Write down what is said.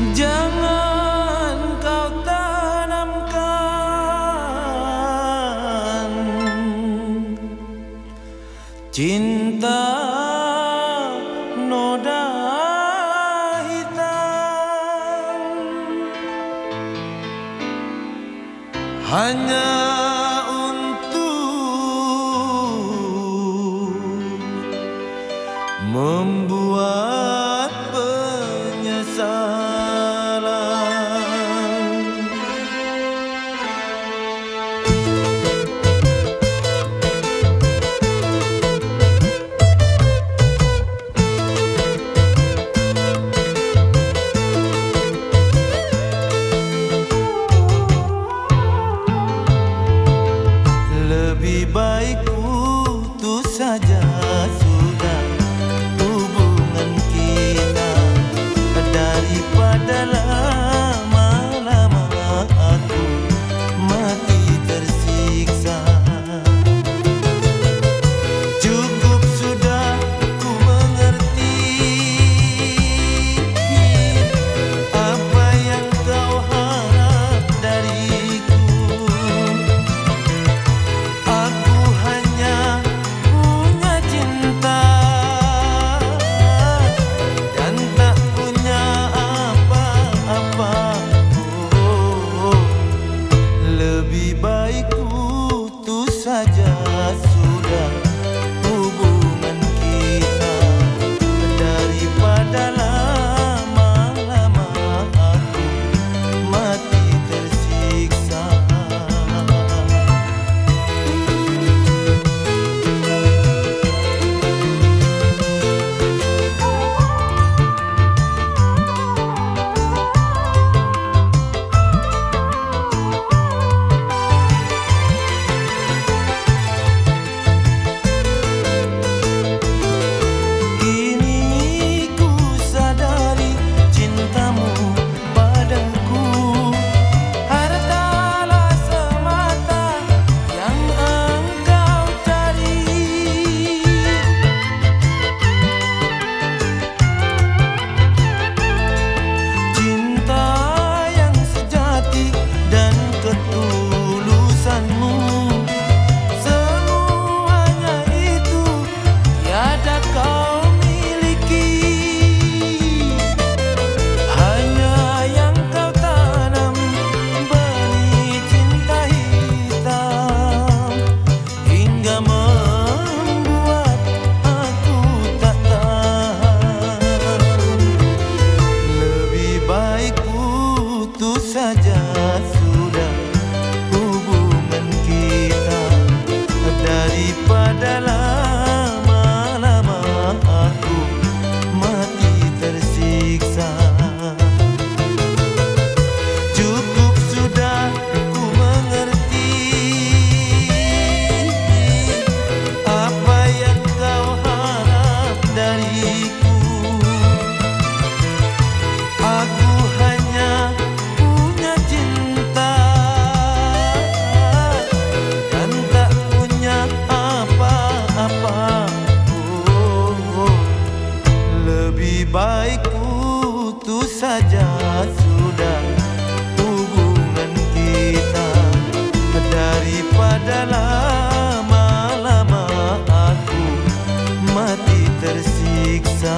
Jangan kau tanamkan Cinta noda hitam. Hanya untuk Membuat penyesalan lebih baik putus saja. Sudah hubungan kita daripada saja sudah hubungan kita daripada lama-lama aku mati tersiksa.